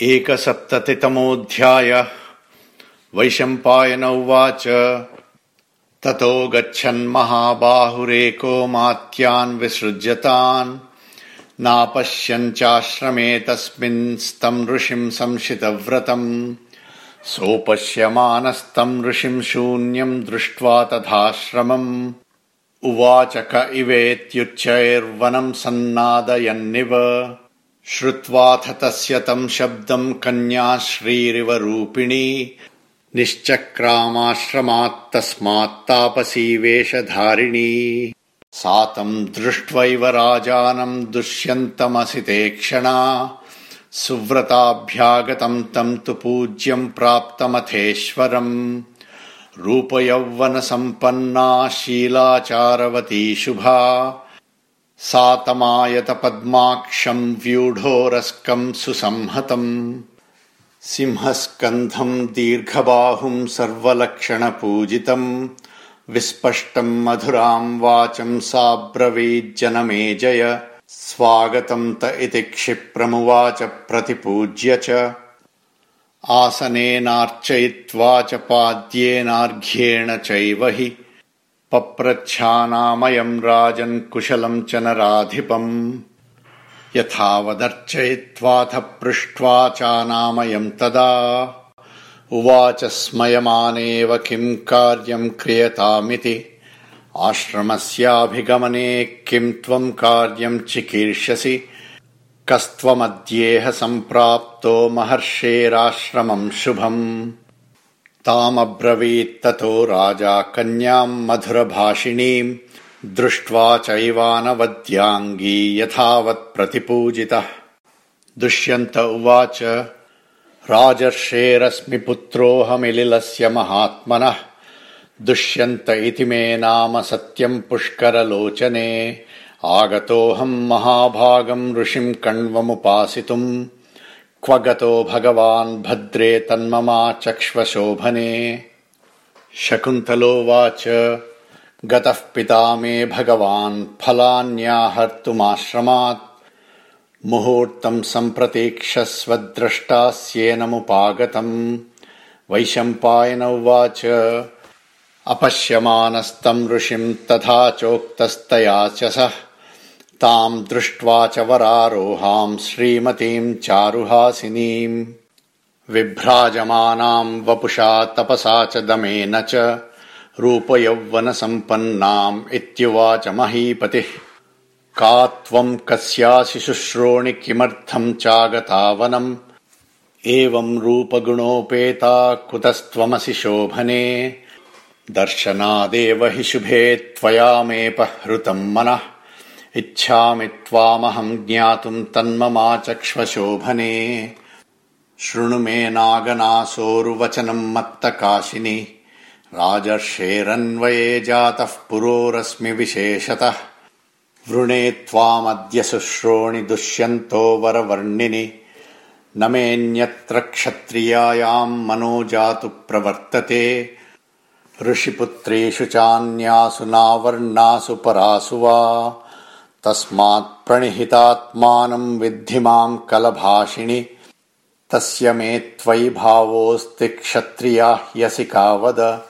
एकसप्ततितमोऽध्याय वैशम्पायन उवाच ततो गच्छन्महाबाहुरेको मात्यान् विसृज्यतान्। नापश्यञ्चाश्रमे तस्मिंस्तम् ऋषिम् संशितव्रतम्। सोपश्यमानस्तम् ऋषिम् शून्यम् दृष्ट्वा तथाश्रमम्। उवाच क इवेत्युच्चैर्वनम् सन्नादयन्निव श्रुत्वाथ तस्य तम् शब्दम् कन्या श्रीरिव रूपिणी निश्चक्रामाश्रमात्तस्मात्तापसी वेषधारिणी सा तम् दृष्ट्वैव राजानम् दुष्यन्तमसिते क्षणा। सुव्रताभ्यागतम् तम् तु पूज्यम् प्राप्तमथेश्वरम्। रूपयौवनसम्पन्ना शीलाचारवती शुभा सा तमायतपद्माक्षम् व्यूढोरस्कम् सुसंहतम्। सिंहस्कन्धम् दीर्घबाहुम् सर्वलक्षणपूजितम्। विस्पष्टम् मधुराम् वाचम् साब्रवीज्जनमेजय। स्वागतम् त इति क्षिप्रमुवाच प्रतिपूज्य च। आसनेनार्चयित्वा च पाद्येनार्घ्येण चैव हि पप्रच्छानामयम् राजन् कुशलम् च नराधिपम्। यथावदर्चयित्वाथ पृष्ट्वा चानामयम् तदा। उवाच स्मयमानेव किम् कार्यम् क्रियतामिति। आश्रमस्याभिगमने किम् त्वम् कार्यम् चिकीर्षसि। कस्त्वमद्येह सम्प्राप्तो महर्षेराश्रमम् शुभम् तामब्रवीत्ततो राजा कन्याम् मधुरभाषिणीम् दृष्ट्वा चैवानवद्याङ्गी यथावत्प्रतिपूजितः दुष्यन्त उवाच राजर्षेरस्मि पुत्रोऽहमिलिलस्य महात्मनः। दुष्यन्त इति मे नाम सत्यम् पुष्करलोचने। आगतोऽहम् महाभागम् ऋषिम् कण्वमुपासितुम् क्व गतो भगवान् भद्रे तन्ममा चक्ष्वशोभने शकुन्तलोवाच गतः पिता मे भगवान् फलान्याहर्तुमाश्रमात्। मुहूर्तम् सम्प्रतीक्षस्वद्रष्टास्येनमुपागतम् वैशम्पायन उवाच अपश्यमानस्तम् ऋषिम् तथा चोक्तस्तया च सः ताम् दृष्ट्वा च वरारोहाम् श्रीमतीम् चारुहासिनीम्। विभ्राजमानाम् वपुषा तपसा च दमेन च रूपयौवनसम्पन्नाम् इत्युवाच महीपतिः। का त्वम् कस्यासि शुश्रोणि किमर्थम् चागतावनम्? एवम् रूपगुणोपेता कुतस्त्वमसि शोभने। दर्शनादेव हि शुभे त्वया मेऽपहृतम् मनः इच्छामि त्वामहम् ज्ञातुम् तन्ममाचक्ष्वशोभने। शृणु मे नागनासोरुवचनम् मत्तकाशिनि। राजर्षेरन्वये जातः पुरोरस्मि विशेषतः। वृणे त्वामद्य शुश्रोणि दुष्यन्तो वरवर्णिनि। न मेऽन्यत्र क्षत्रियायाम् मनो जातु प्रवर्तते। ऋषिपुत्रेषु चान्यासु नावर्णासु परासु वा तस्मात् प्रणिहितात्मानम् विद्धि माम् कलभाषिणि। तस्य मे त्वयि भावोऽस्ति क्षत्रिया ह्यसि कावद।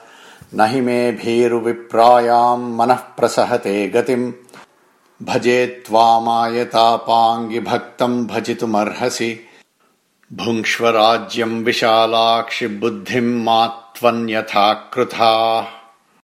हि मे भीरुविप्रायाम् मनः प्रसहते गतिम्। भजे त्वामायतापाङ्गि भक्तम् भजितुमर्हसि। भुङ्क्ष्व राज्यम् विशालाक्षि बुद्धिम् मा त्वन्यथा कृथा